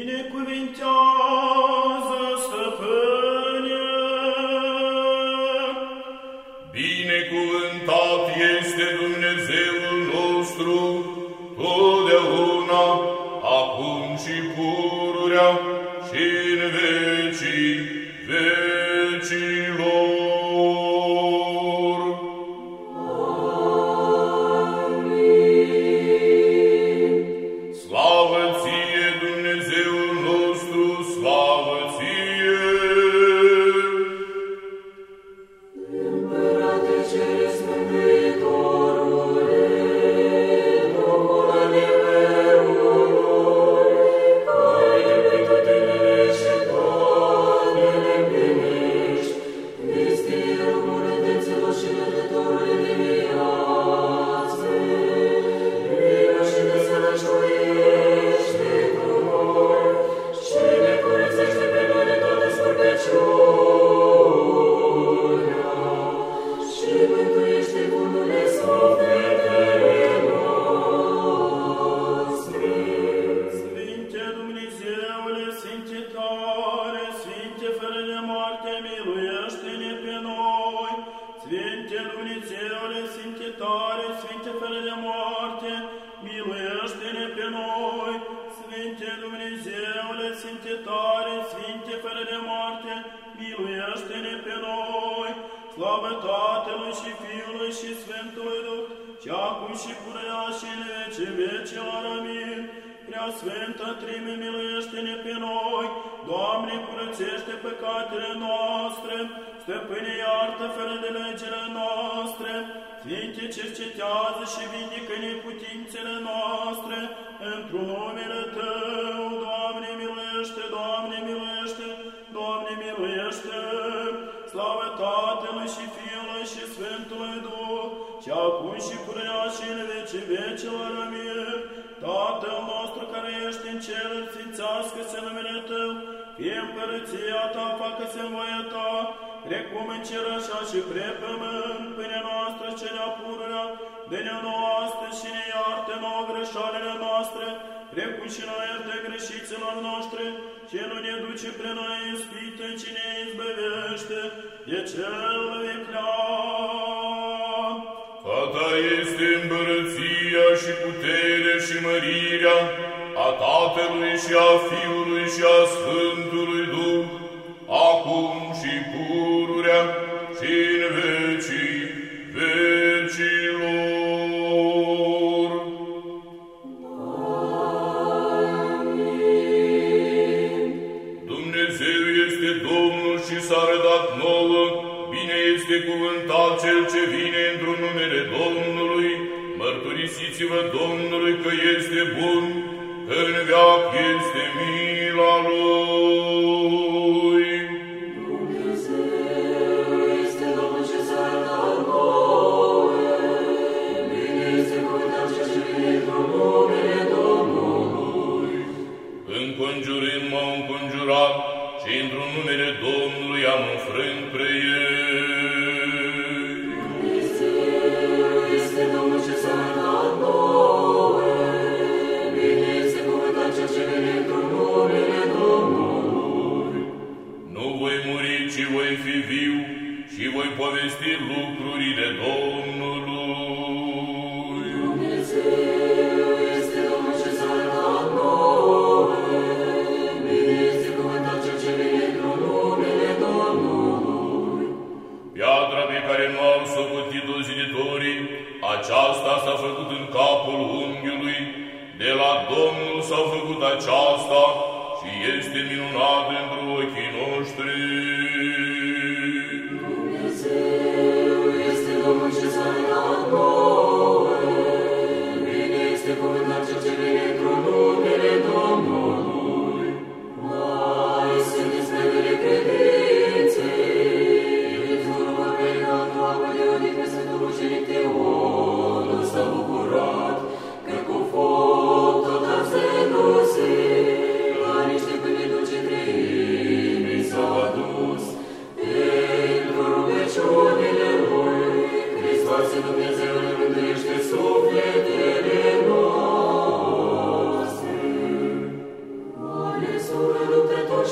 Binecuvintează, acum și purea și în vece vecilor. Amin. Prea Sfântă Trime, miluiește-ne pe noi, Doamne, curățește păcatele noastre, Stăpâne, iartă fără de legile noastre, Sfinte, cercetează și vindică neputințele noastre, într-un numele Tău, Doamne, miluiește, Doamne, miluiește, Doamne, miluiește, slavă Tatălui și Fiului și Sfântului Duh, și acum și purea și în vece vecilor, amin. Tatăl nostru care ești în cer, sfințească-se numele Tău, fie împărăția Ta, facă-se voia Ta, precum în cer așa și pre pământ, pâinea noastră cea pururea, dă-ne nouă astăzi și ne iartă nouă greșalele noastre, precum și noi iertă greșiților noștri, și nu ne duce pre noi în ispită, ci ne izbăvește de cel viclean. A ta este împărăția și puterea și mărirea a Tatălui și a Fiului și a Sfântului Duh, acum și pururea și în vecii cel ce vine într-un numele Domnului, mărturisiți-vă Domnului că este bun, că în veac este mila Lui.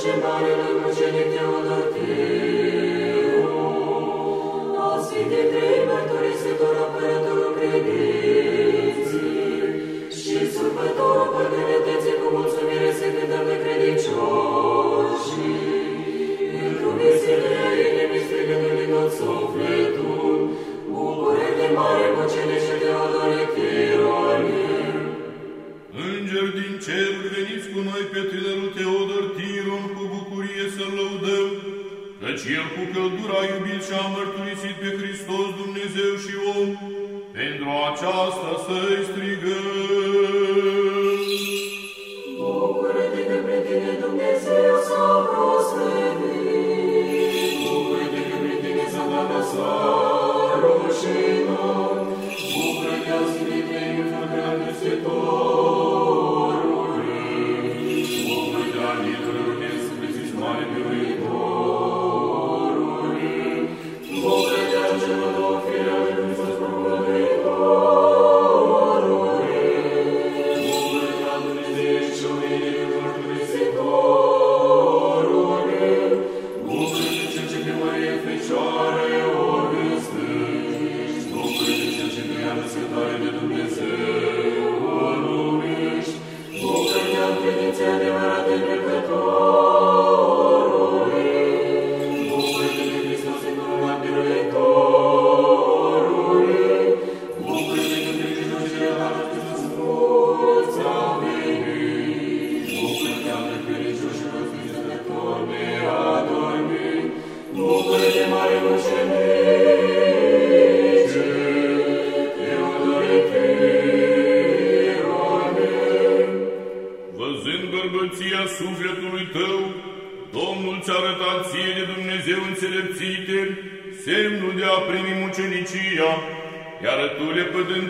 și mare, în mucenic Teodor Tir.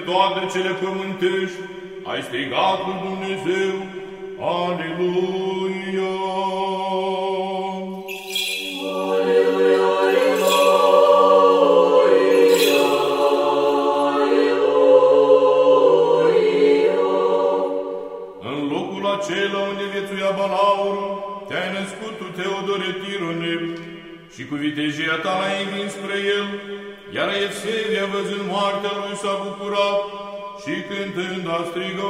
Doamne, cele pământești, ai strigat cu Dumnezeu. Christi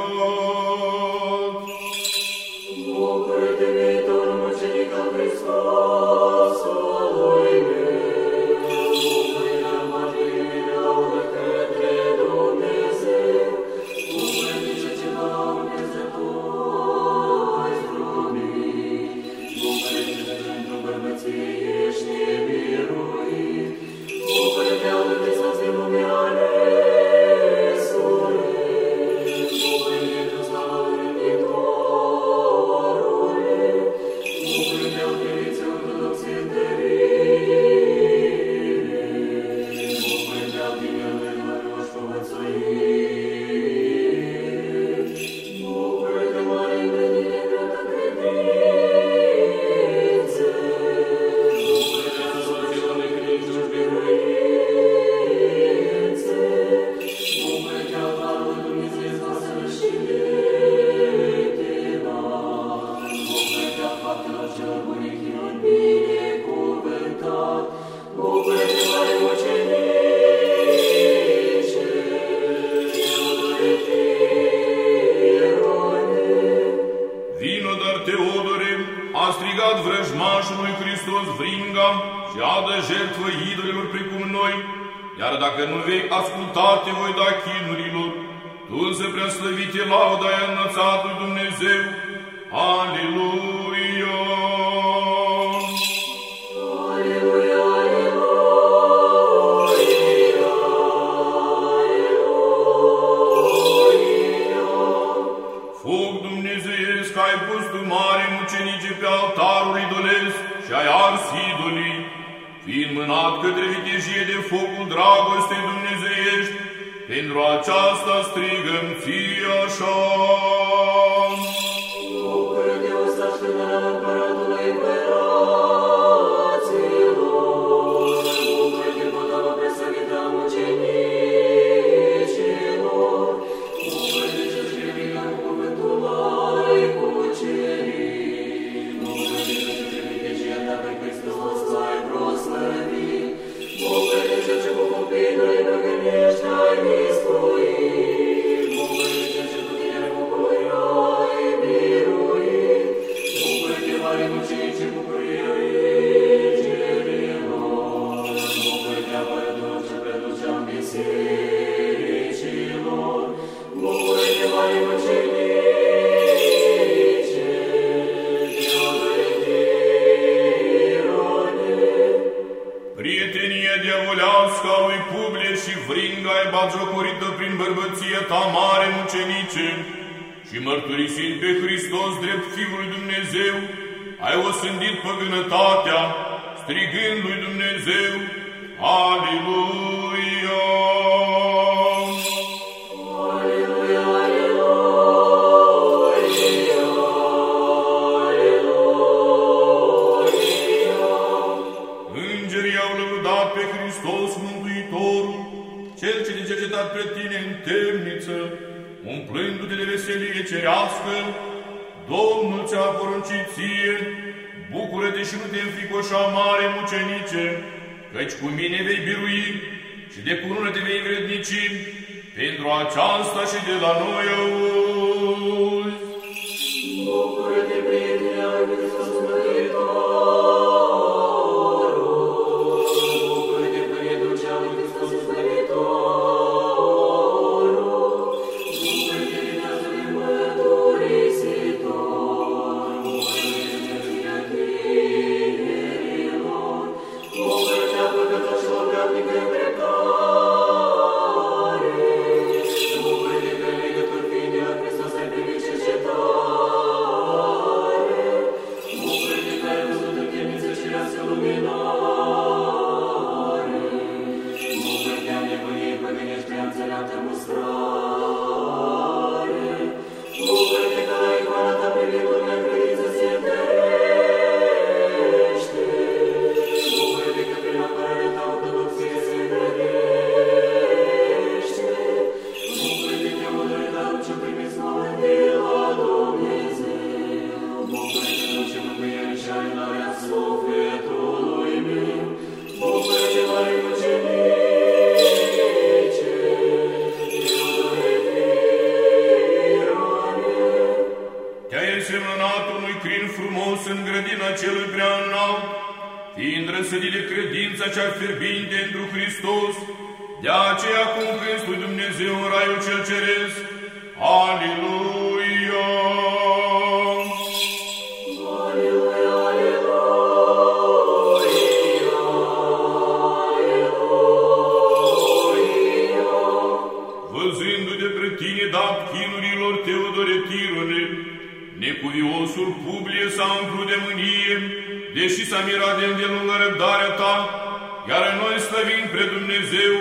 îl slăvim pre Dumnezeu,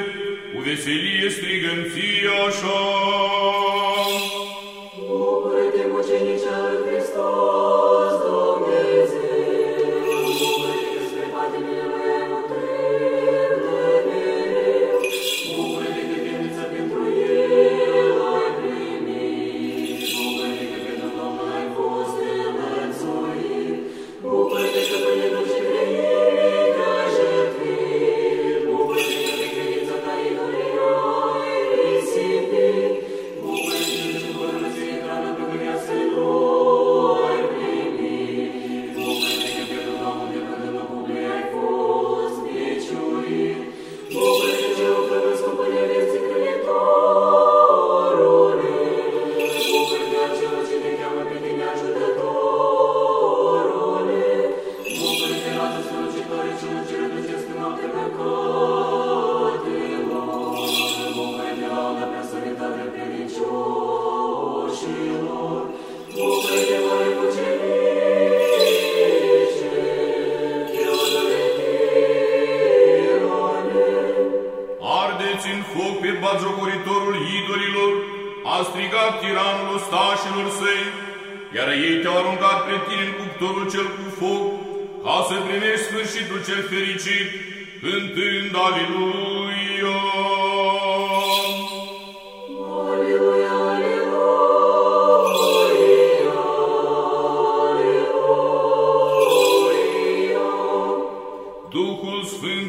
cu veselie strigăm ție așa. Bucură-te, mucenice al Hristos!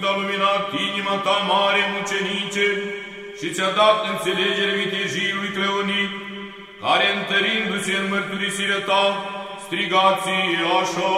a luminat inima ta mare, mucenice, și ți-a dat înțelegere vitejilui Cleonid, care întărindu-se în mărturisirea ta, strigați așa...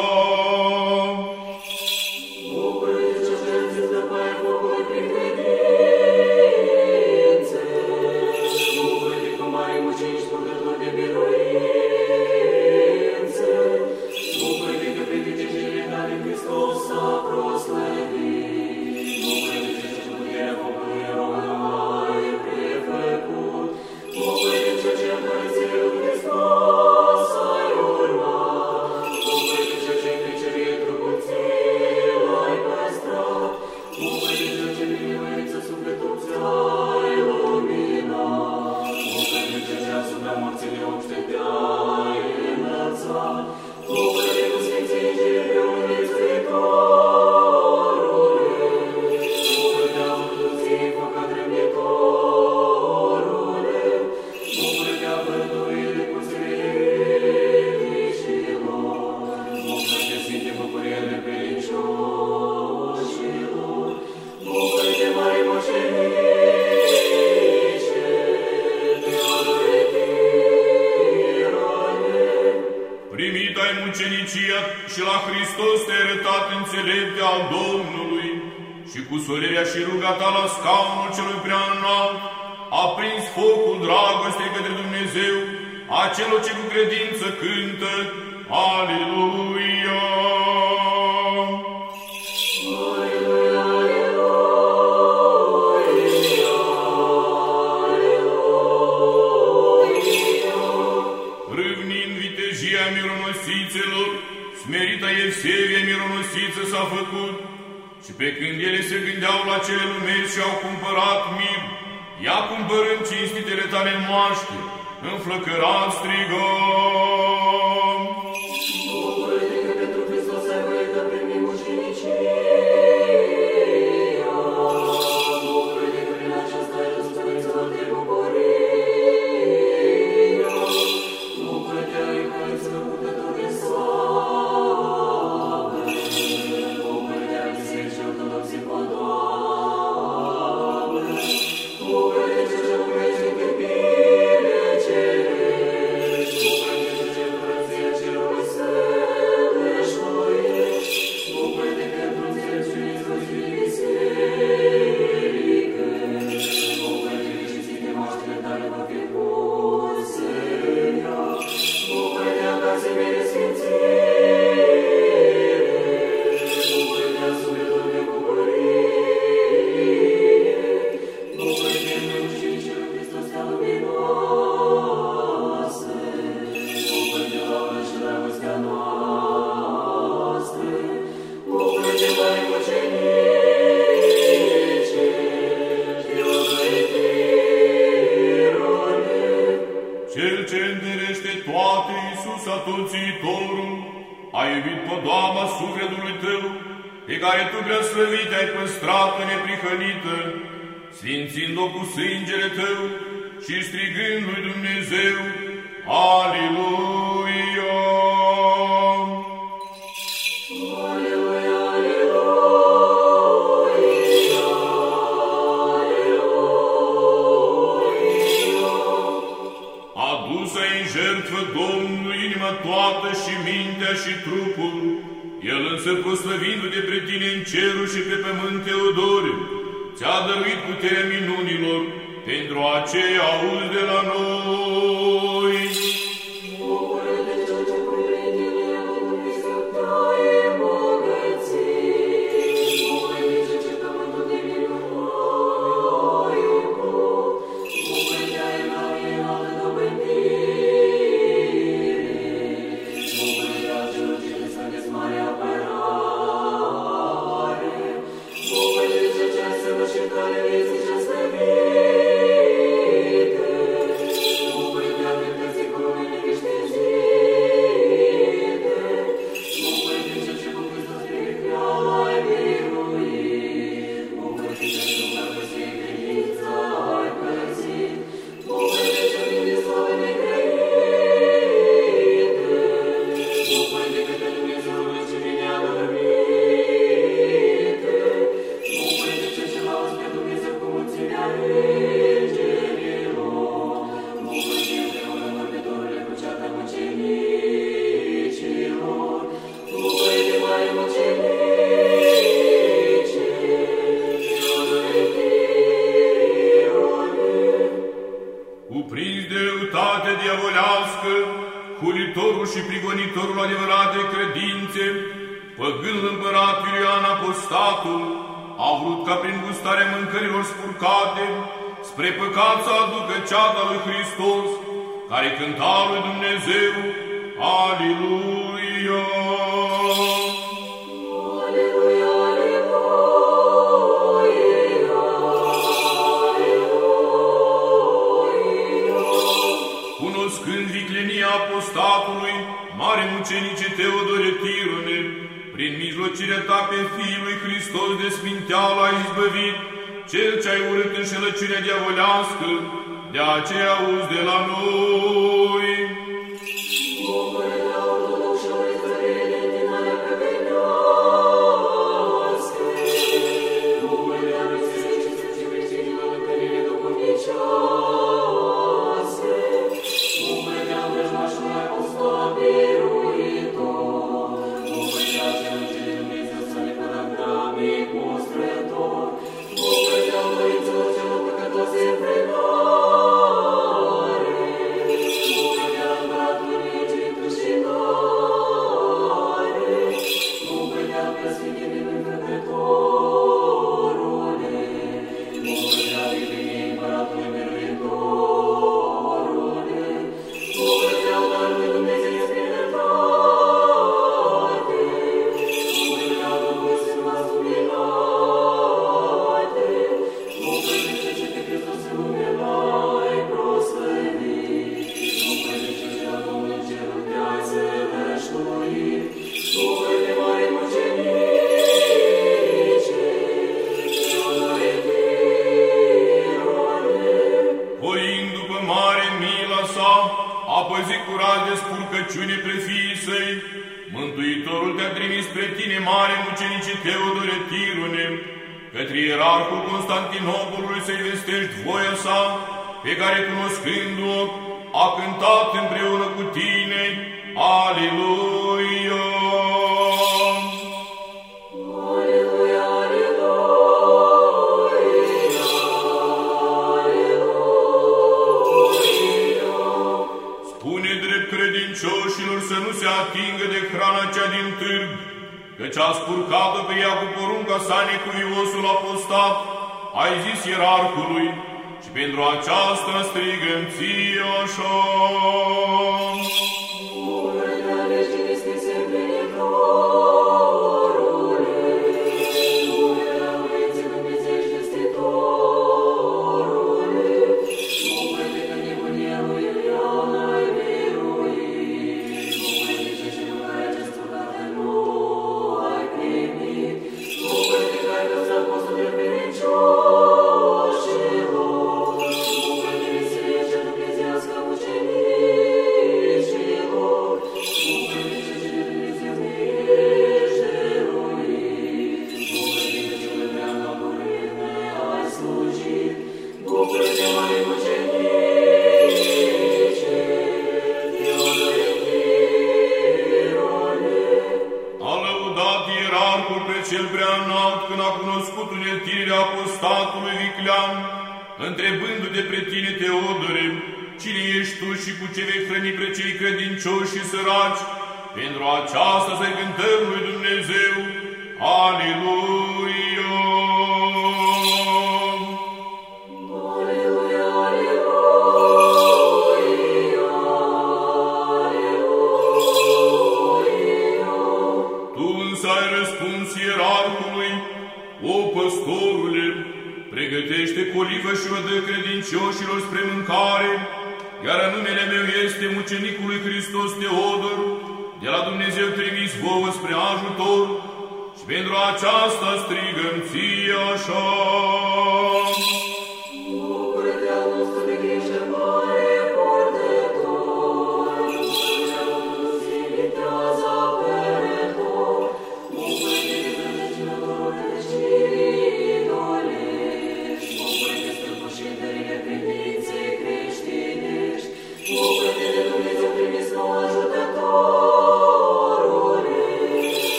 lui Dumnezeu, a celor ce cu credință cântă, Aleluia! Vitejia mironosițelor, smerita Evsevie mironosiță s-a făcut, și pe când ele se gândeau la cele lumești și au cumpărat mii, Ia cumpărând cinstitele tale moaște, înflăcărat strigă. Sătunțitorul, ai iubit pe Doamna sufletului tău, pe care tu preaslăvit ai păstrat neprihănită, sfințind-o cu sângele tău și strigând lui Dumnezeu, Aliluia! și trupul, el însă proslăvindu-te pe tine în cerul și pe pământ te odori, ți-a dăruit puterea minunilor, pentru aceea auzi de la noi. înșelăciune diavolească, de aceea auzi de la noi.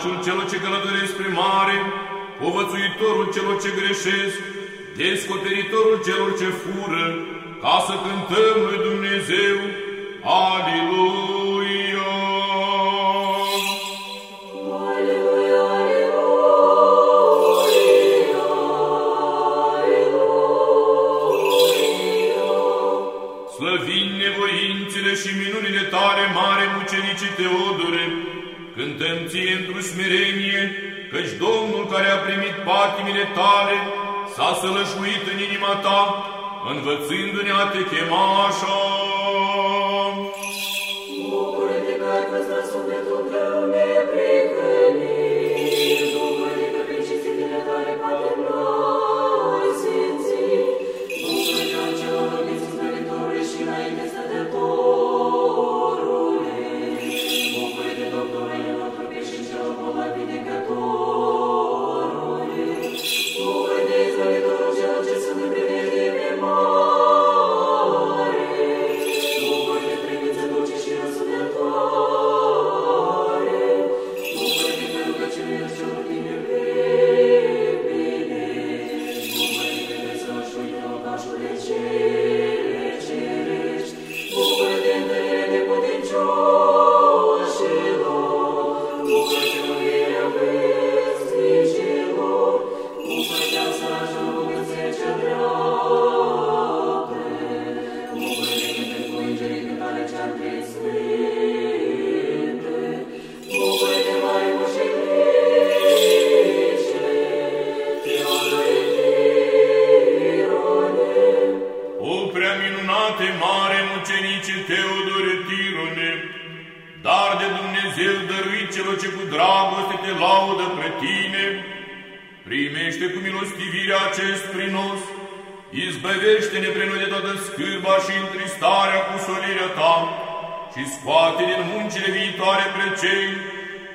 Pătaciul celor ce călătoresc spre mare, povățuitorul celor ce greșesc, descoperitorul celor ce fură, ca să cântăm lui Dumnezeu. cântăm ție într-o smerenie, căci Domnul care a primit patimile tale s-a sălășuit în inima ta, învățându-ne a te chema așa. mântuirea ta și scoate din muncile viitoare pe cei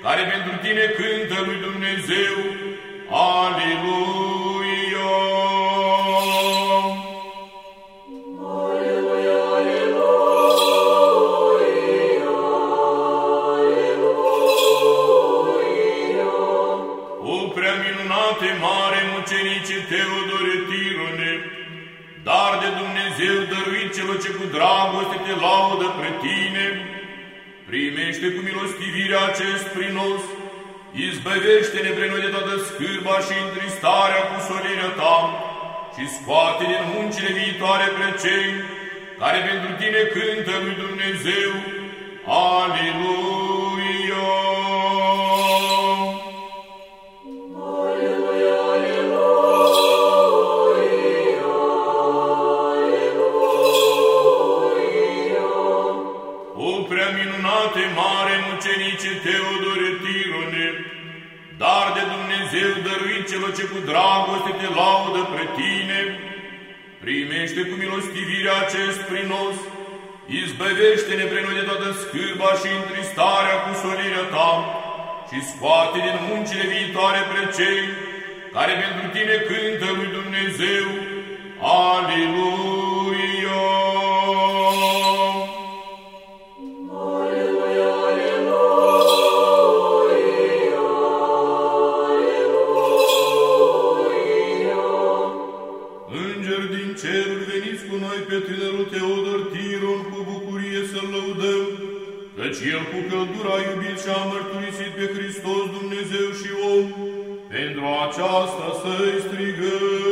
care pentru tine cântă lui Dumnezeu. Aleluia! dragoste te laudă pre tine, primește cu milostivirea acest prinos, izbăvește-ne pre noi de toată scârba și întristarea cu solirea ta și scoate din muncile viitoare pre cei care pentru tine cântă lui Dumnezeu. Aleluia! ce cu dragoste te laudă pre tine, primește cu milostivirea acest prinos, izbăvește-ne pre noi de toată scârba și întristarea cu solirea ta și scoate din muncile viitoare pre cei care pentru tine cântă lui Dumnezeu. Aleluia! Cerul veniți cu noi pe tânărul Teodor Tiron cu bucurie să-l lăudăm, căci el cu căldura a iubit și a mărturisit pe Hristos Dumnezeu și om, pentru aceasta să-i strigăm.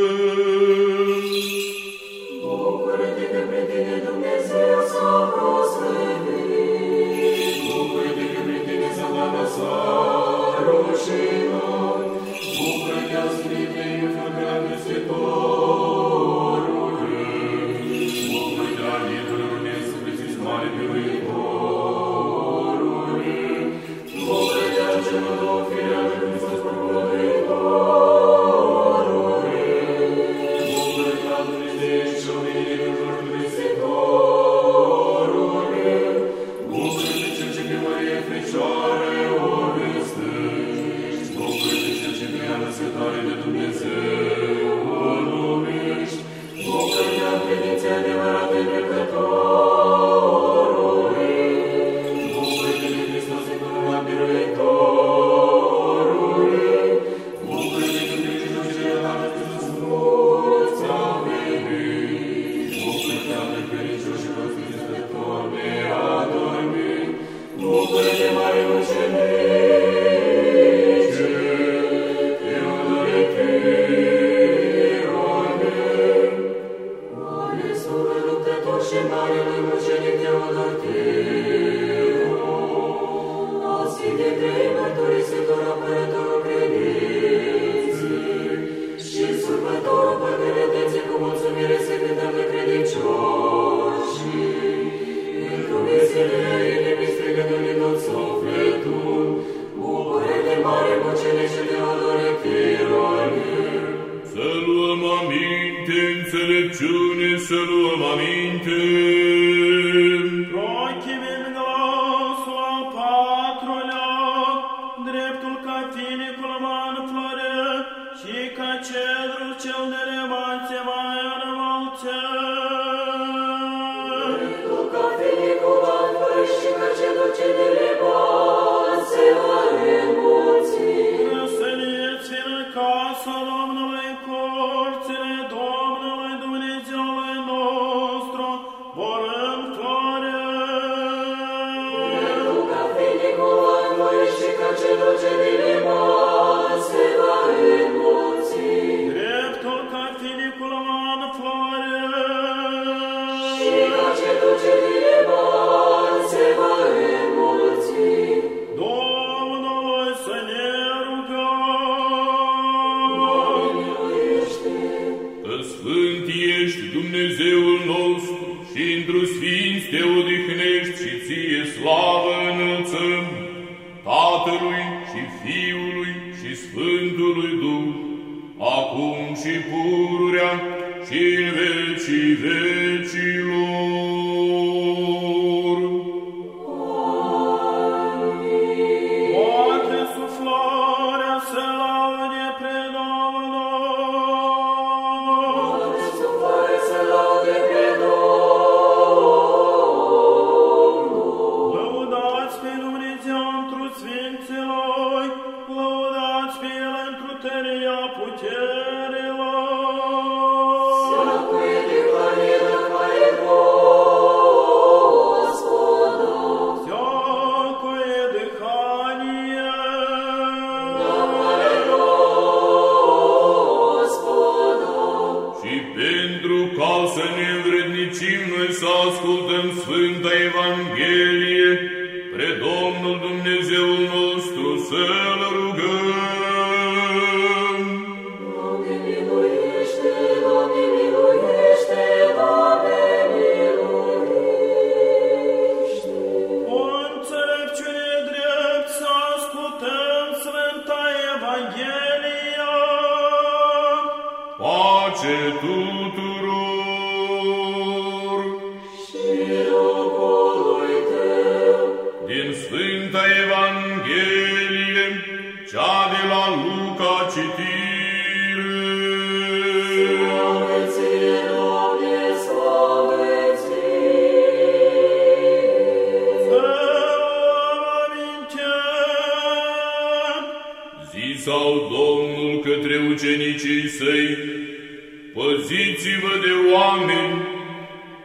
Păziți-vă de oameni,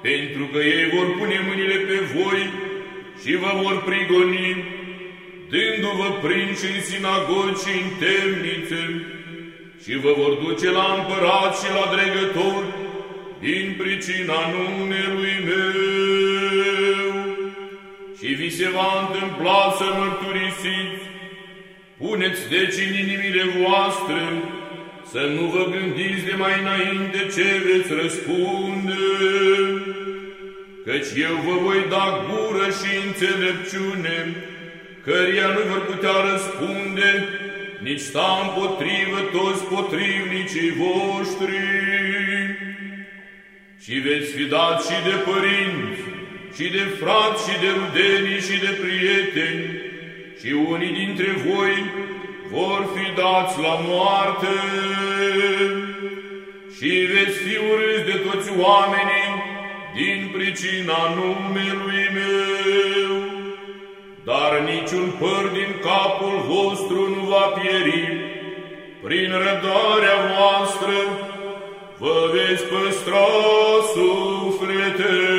pentru că ei vor pune mâinile pe voi și vă vor prigoni, dându-vă prinși în sinagogi și în temnițe, și vă vor duce la împărat și la dregători, din pricina numelui meu. Și vi se va întâmpla să mărturisiți Puneți deci în inimile voastre să nu vă gândiți de mai înainte ce veți răspunde, căci eu vă voi da gură și înțelepciune, căreia nu vor putea răspunde, nici sta împotrivă toți potrivnicii voștri. Și veți fi dați și de părinți, și de frați, și de rudenii, și de prieteni, și unii dintre voi vor fi dați la moarte. Și veți fi urâți de toți oamenii din pricina numelui meu. Dar niciun păr din capul vostru nu va pieri, prin răbdarea voastră vă veți păstra sufletele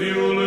you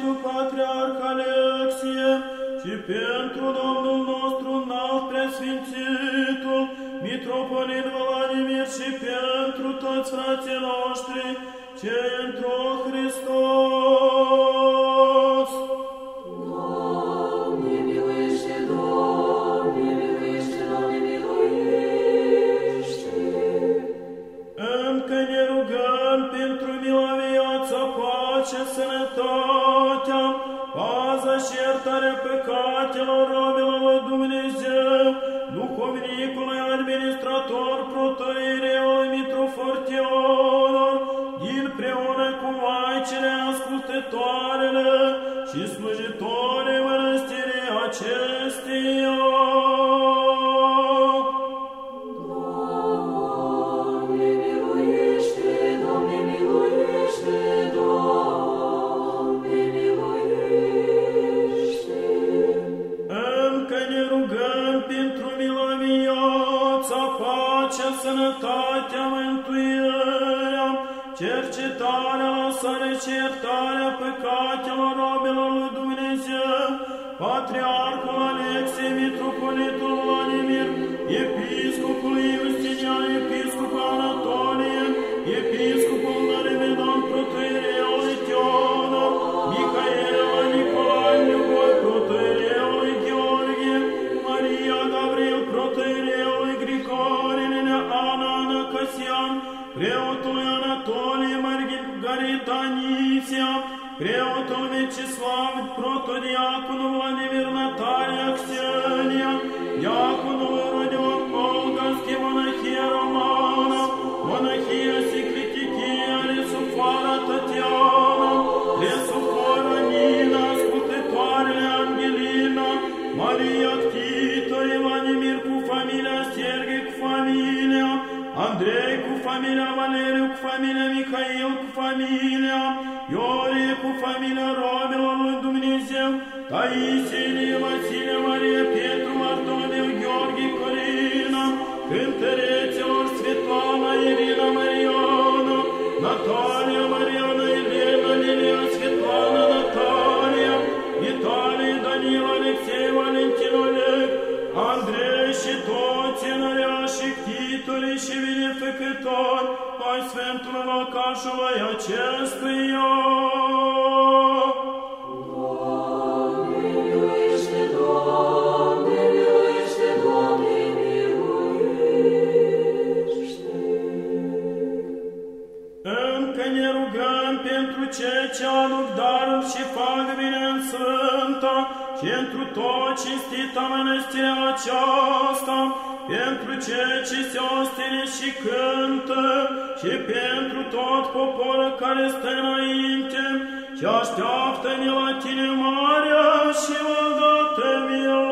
Pentru Patriarh Alexie și pentru Domnul nostru înalt presfințitul Mitropolit Vladimir și pentru toți frații noștri, ce într-o Hristos. Și iertarea păcatelor robilor lui Dumnezeu, duhovnicului administrator, protoireului mitrofortionor, din preună cu maicile ascultătoarele și slujitoare mănăstirii acesteia. Lăsare și iertarea păcatelor robelor lui Dumnezeu, Patriarhul Alexei, Mitropolitul Vladimir, Episcopul Iustinian, Episcopul Anatolie, Episcopul Năremedan, Protoireului Teodor, Micaela, Nicolae, Lugoi, Protoireului Gheorghe, Maria Gabriel, Protoireului Grigore, Nenea Ana, Ana Casian, preotului Anatolie, Margarita Каританівця, Преото Вячеслав, протодіакону а Владимир Наталія Ксенія, дякону Фомина, Ромила, Думнисия, Таисия, Василия, Мария, Петру, Артемию, Георгий, Корина, Интеретиор, Светлана, Ирина, Марьяна, Наталья, Марьяна, Елена, Лилия, Светлана, Наталья, Виталий, Данила, Алексей, Валентин, Олег, Андрей, Щитотин, Рящик, Титуль, Шевелев и Китон, Pai Sfântul Văcașului acestui an. Pentru cei ce aduc darul și fac bine în Sfânta, pentru tot cinstita mănăstirea aceasta, pentru cei ce se ostine și cântă, și pentru tot poporul care stă înainte, și așteaptă la tine marea și odată milă.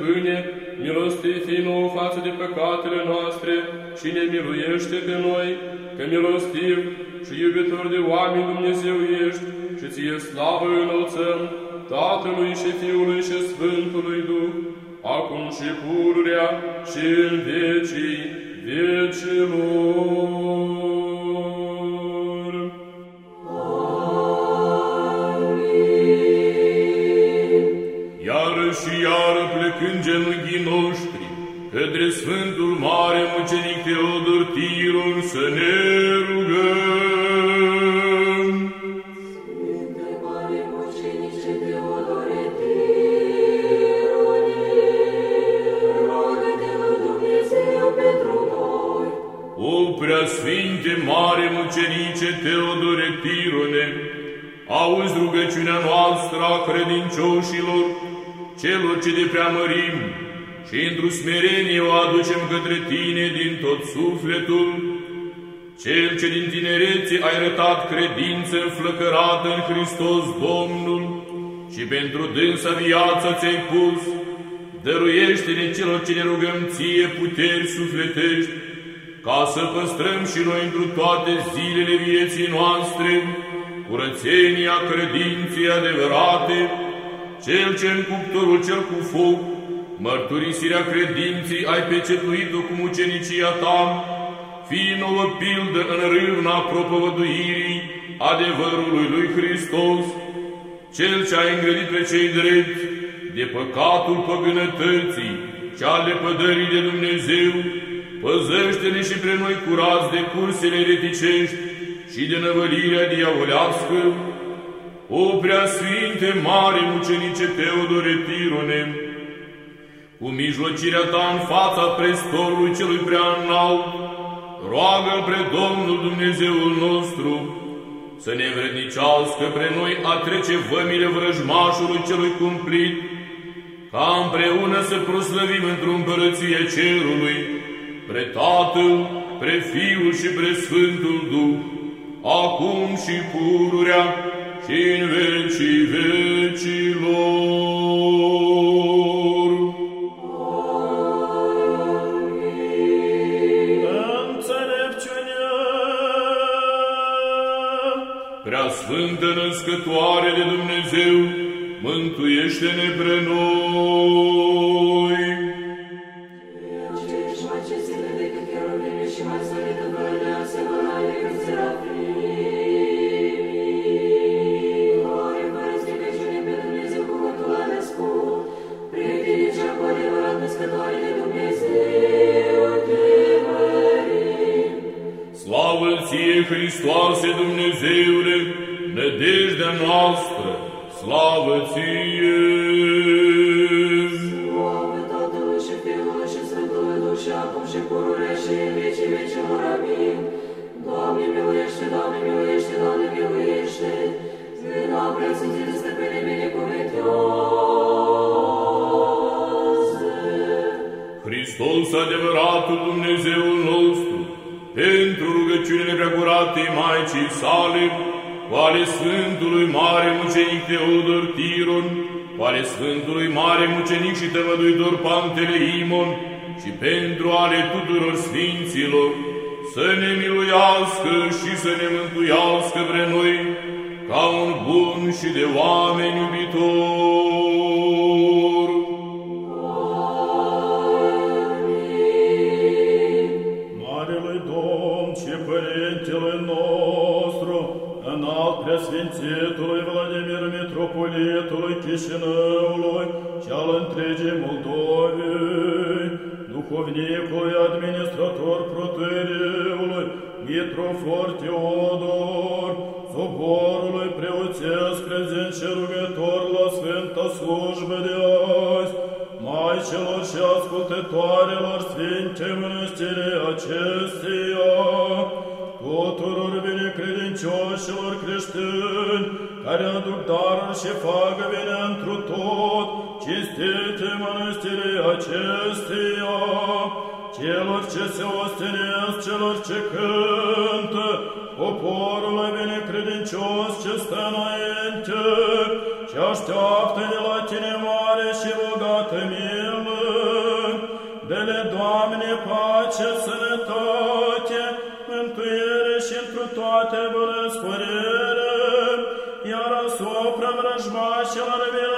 Milostive stăpâne, milostiv fii nouă față de păcatele noastre și ne miluiește pe noi, că milostiv și iubitor de oameni Dumnezeu ești și ție slavă înălțăm Tatălui și Fiului arătat credință înflăcărată în Hristos Domnul și pentru dânsa viața ți-ai pus, dăruiește-ne celor ce ne rugăm ție puteri sufletești, ca să păstrăm și noi întru toate zilele vieții noastre curățenia credinței adevărate, cel ce în cuptorul cel cu foc, mărturisirea credinței ai pecetuit-o cu mucenicia ta, fii nouă pildă în râvna propovăduirii adevărului lui Hristos, cel ce a îngrădit pe cei drepti de păcatul păgânătății și ale pădării de Dumnezeu, păzăște-ne și pre noi curați de cursele reticești și de năvălirea diavolească, o prea sfinte mare mucenice Teodore Tirone, cu mijlocirea ta în fața prestolului celui prea înalt, roagă pre Domnul Dumnezeul nostru să ne vrednicească pre noi a trece vămile vrăjmașului celui cumplit, ca împreună să proslăvim într-o împărăție cerului, pre Tatăl, pre Fiul și pre Sfântul Duh, acum și pururea și în vecii vecilor. Cu adevărat născătoare de Dumnezeu, te mărim. Slavă ție, Hristoase Dumnezeule, nădejdea noastră, slavă ție! Slavă Tatălui și Fiului și Sfântului Duh și acum și pururea și în vecii vecilor. Amin. Doamne miluiește, Doamne miluiește, Doamne miluiește. Zvina prea sfințită stăpâne binecuvântează. Hristos, adevăratul Dumnezeul nostru, pentru rugăciunile preacuratei Maicii sale, cu ale Sfântului Mare Mucenic Teodor Tiron, cu ale Sfântului Mare Mucenic și Tămăduitor Panteleimon, și pentru ale tuturor Sfinților, să ne miluiască și să ne mântuiască pre noi, ca un bun și de oameni iubitor. Creștini, care aduc daruri și fac bine întru tot, cinstite Mănăstire acesteia, celor ce se ostenesc, celor ce cântă, poporul binecredincios ce stă înainte, și așteaptă de la tine mare și bogată milă. Dele, Doamne, pace, sănătate, Deus, mas ela